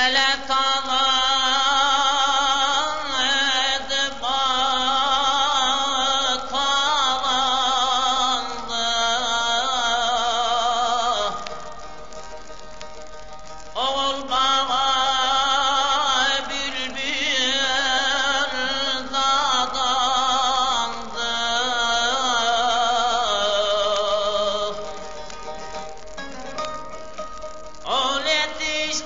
ele talandı, batalandı. Oğul baba bülbül dadandı. Oğul yetiş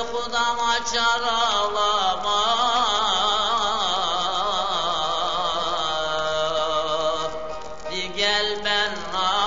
Yuxudama çaralama Digəl bənna